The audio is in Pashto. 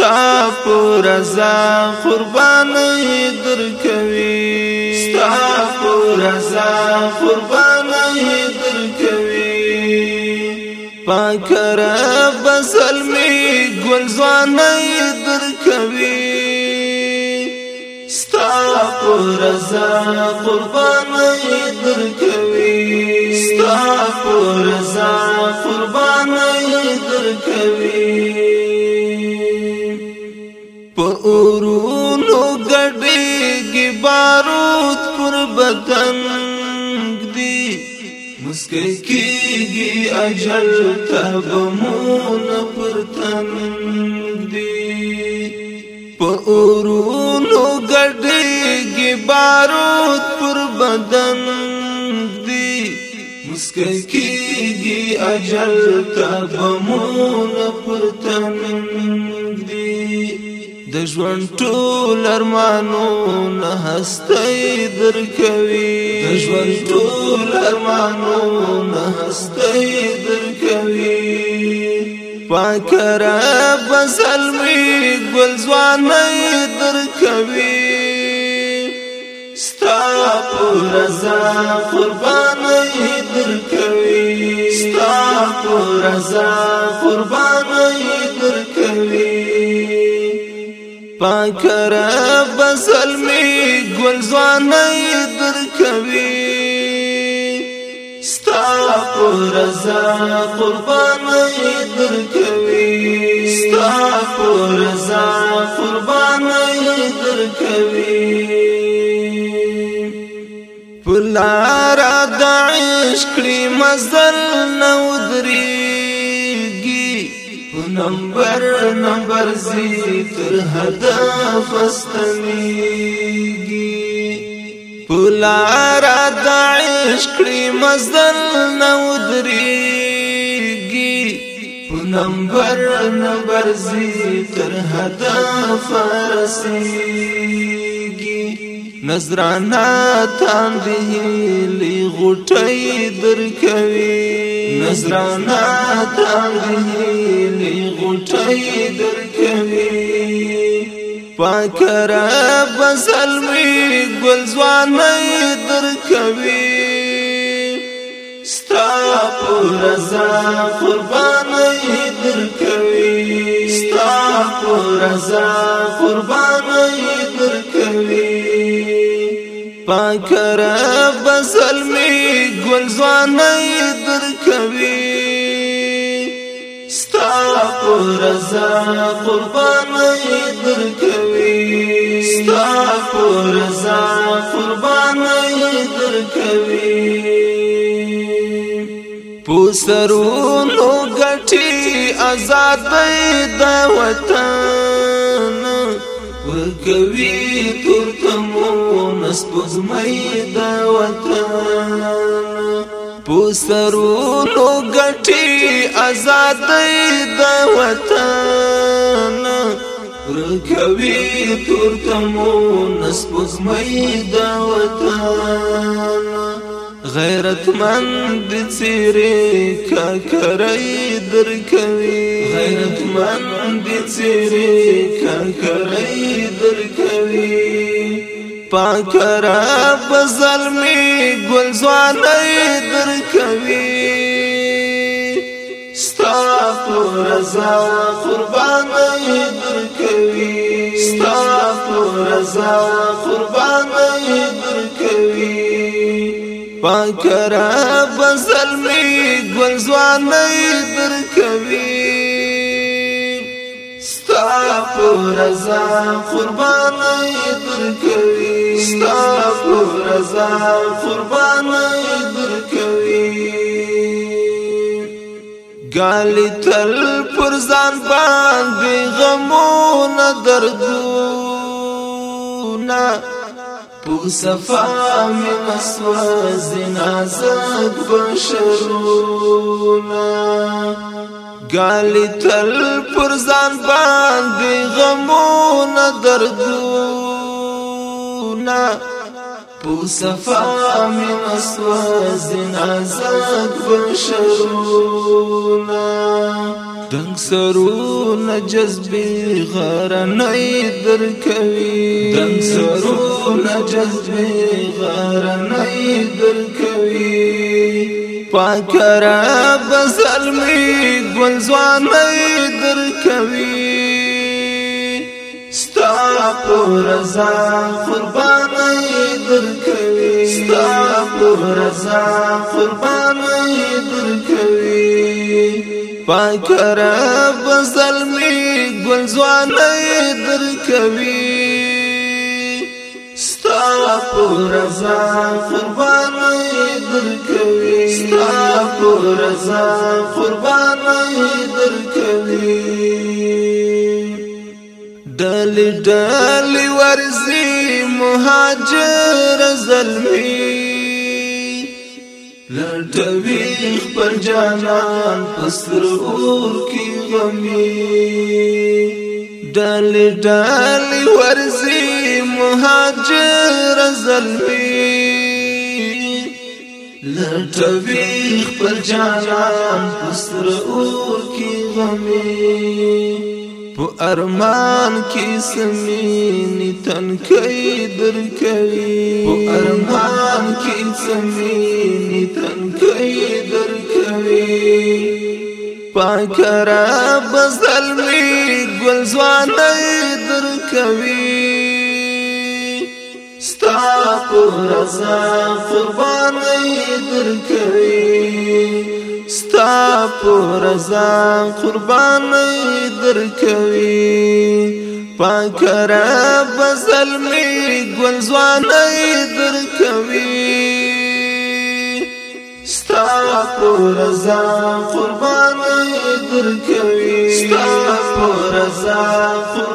ستا پر رضا قربان در کوي ستا پر رضا قربان در کوي پاک رب سلمي ګل ځوان در کوي ستا پر رضا قربان در کوي ستا پر رضا قربان در کوي پورونو گڑیگی بارود پر بدنگ دی مسکی کیگی اجل تب مون پر تنگ دی پورونو گڑیگی بارود پر بدنگ دی مسکی کیگی اجل تب مون پر تنگ دی د ژوند ټول ارمانونه هستي درکوي د ژوند ټول ارمانونه هستي درکوي پاک رب زلمی گل ځواني درکوي ستا پر رضا قرباني درکوي ستا پر رضا قرباني پاک را بزل می گل زوانه در کوي ستا پر رضا قربانه در کوي ستا پر رضا قربانه در کوي پلار د عشق لري مزل نو دري نمبر نمبر زی تر هدف استنیگی پلارا دا عشقی مزدل نو دریگی نمبر نمبر زی تر هدف رسیگی نظرانا تان دی لی غټي در کوي نظرانا تان دی تنهایی در کوي پاک رب زلمی گل ځوان مې در کوي ستا پر رضا قربان مې در کوي ستا پر رضا قربان مې در کوي پاک رب زلمی گل ځوان مې رضا قرباني درکوي ستا پر رضا قرباني درکوي پوسرونو غټي آزادۍ د وطن ورکوي ترتمو نسپزمې د وطن پسرونو گٹی ازادی دا وطن رکوی تورتمو نسپزمی دا وطن غیرتمند چیرې کاکړی درکوي غیرتمند چیرې کاکړی درکوي پاک رب ظلمی گلزوانی در کوي ستا پر رضا قربانی در کوي ستا پر رضا قربانی در کوي پاک رب ظلمی گلزوانی ستا پر رضا قربانای در کوي ستا پر رضا قربانای در کوي ګالي تل پر ځان باندې غمونه دردونه په صفا مې مسوا زنا زاد بشرونه ګالي تل پر ځان باندې غمونه دردونه په صفا من اسوازن آزاد بشرونه دنګ سرونه جذبې غرنۍ درکوي دنګ سرونه جذبې غرنۍ درکوي پاک را بزلمی گل زوانی در کوي ستا پر رضا قربانی در کوي ستا پر رضا قربانی در کوي پاک را بزلمی گل زوانی در کوي ستا پر رضا قربانی در کوي پر رضا قرباني درکوي دل دل ورزي مهاجر زلمي لټوي پر جانان پسر اور کی غمي دل دل ورزي مهاجر زلمي لټوي خپل جانان پستر اور کې غمي په ارمان کې سمینی تنکي درکوي په ارمان کې سمینی تنکي درکوي پاکرا بزل می ګل ځواني درکوي پر رضا قرباني درکوي ستا پر رضا قرباني درکوي پاک رب ظلمي ګل ځواني درکوي ستا پر رضا قرباني درکوي ستا پر رضا